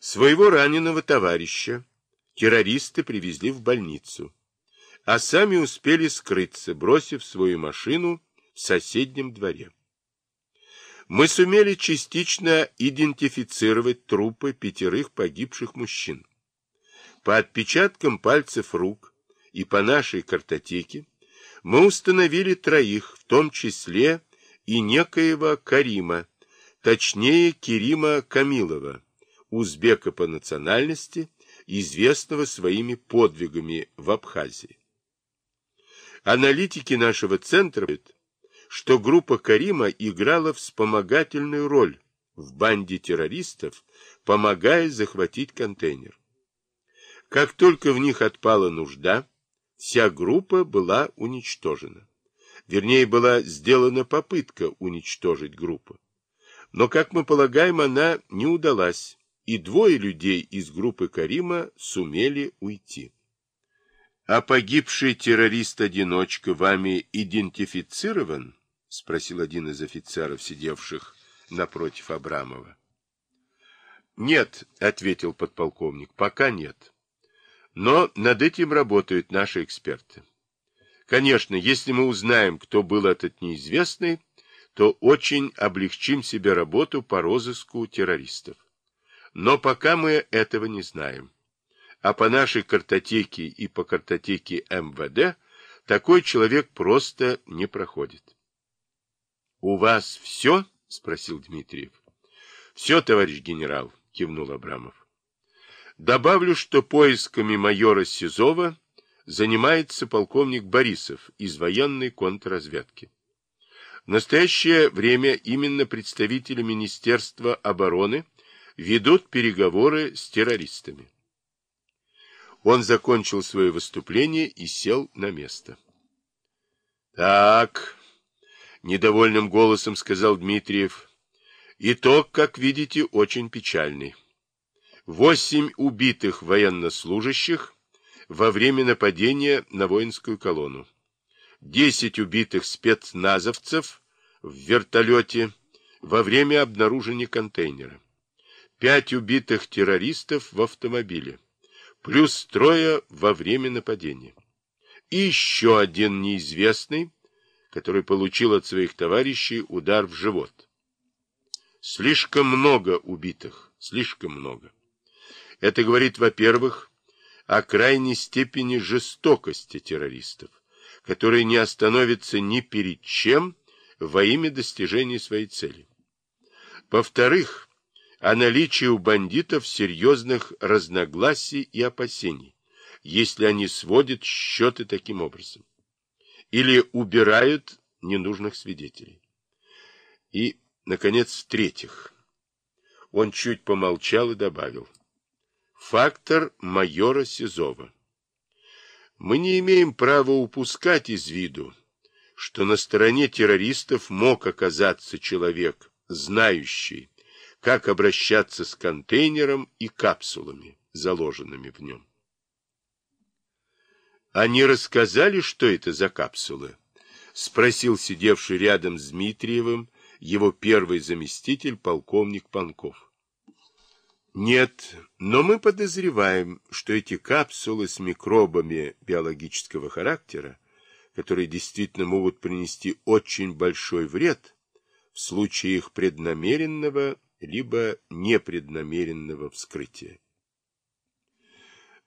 Своего раненого товарища террористы привезли в больницу, а сами успели скрыться, бросив свою машину в соседнем дворе. Мы сумели частично идентифицировать трупы пятерых погибших мужчин. По отпечаткам пальцев рук и по нашей картотеке мы установили троих, в том числе и некоего Карима, точнее Керима Камилова, узбека по национальности, известного своими подвигами в Абхазии. Аналитики нашего центра что группа Карима играла вспомогательную роль в банде террористов, помогая захватить контейнер. Как только в них отпала нужда, вся группа была уничтожена. Вернее, была сделана попытка уничтожить группу. Но, как мы полагаем, она не удалась, и двое людей из группы Карима сумели уйти. А погибший террорист-одиночка вами идентифицирован? Спросил один из офицеров, сидевших напротив Абрамова. Нет, ответил подполковник, пока нет. Но над этим работают наши эксперты. Конечно, если мы узнаем, кто был этот неизвестный, то очень облегчим себе работу по розыску террористов. Но пока мы этого не знаем. А по нашей картотеке и по картотеке МВД такой человек просто не проходит. — У вас все? — спросил Дмитриев. — Все, товарищ генерал, — кивнул Абрамов. Добавлю, что поисками майора Сизова занимается полковник Борисов из военной контрразведки. В настоящее время именно представители Министерства обороны ведут переговоры с террористами. Он закончил свое выступление и сел на место. Так, недовольным голосом сказал Дмитриев. Итог, как видите, очень печальный. Восемь убитых военнослужащих во время нападения на воинскую колонну. Десять убитых спецназовцев в вертолете во время обнаружения контейнера. Пять убитых террористов в автомобиле. Плюс трое во время нападения. И еще один неизвестный, который получил от своих товарищей удар в живот. Слишком много убитых, слишком много. Это говорит, во-первых, о крайней степени жестокости террористов, которые не остановятся ни перед чем во имя достижения своей цели. Во-вторых, о наличии у бандитов серьезных разногласий и опасений, если они сводят счеты таким образом или убирают ненужных свидетелей. И, наконец, в-третьих, он чуть помолчал и добавил. Фактор майора Сизова. Мы не имеем права упускать из виду, что на стороне террористов мог оказаться человек, знающий, как обращаться с контейнером и капсулами, заложенными в нем. Они рассказали, что это за капсулы? Спросил сидевший рядом с Дмитриевым его первый заместитель, полковник Панков. Нет, но мы подозреваем, что эти капсулы с микробами биологического характера, которые действительно могут принести очень большой вред в случае их преднамеренного либо непреднамеренного вскрытия.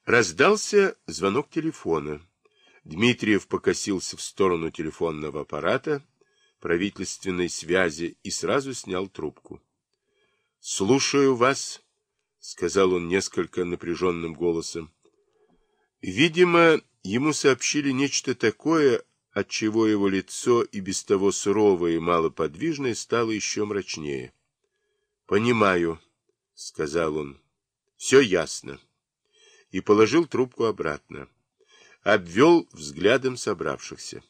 Раздался звонок телефона. Дмитриев покосился в сторону телефонного аппарата правительственной связи и сразу снял трубку. — Слушаю вас, — сказал он несколько напряженным голосом. Видимо, ему сообщили нечто такое, от чего его лицо и без того суровое и малоподвижное стало еще мрачнее. — Понимаю, — сказал он. — Все ясно и положил трубку обратно. Обвел взглядом собравшихся.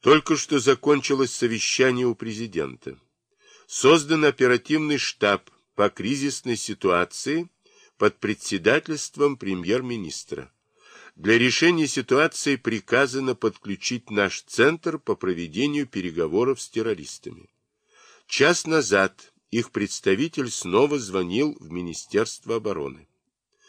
Только что закончилось совещание у президента. Создан оперативный штаб по кризисной ситуации под председательством премьер-министра. Для решения ситуации приказано подключить наш центр по проведению переговоров с террористами. Час назад их представитель снова звонил в Министерство обороны.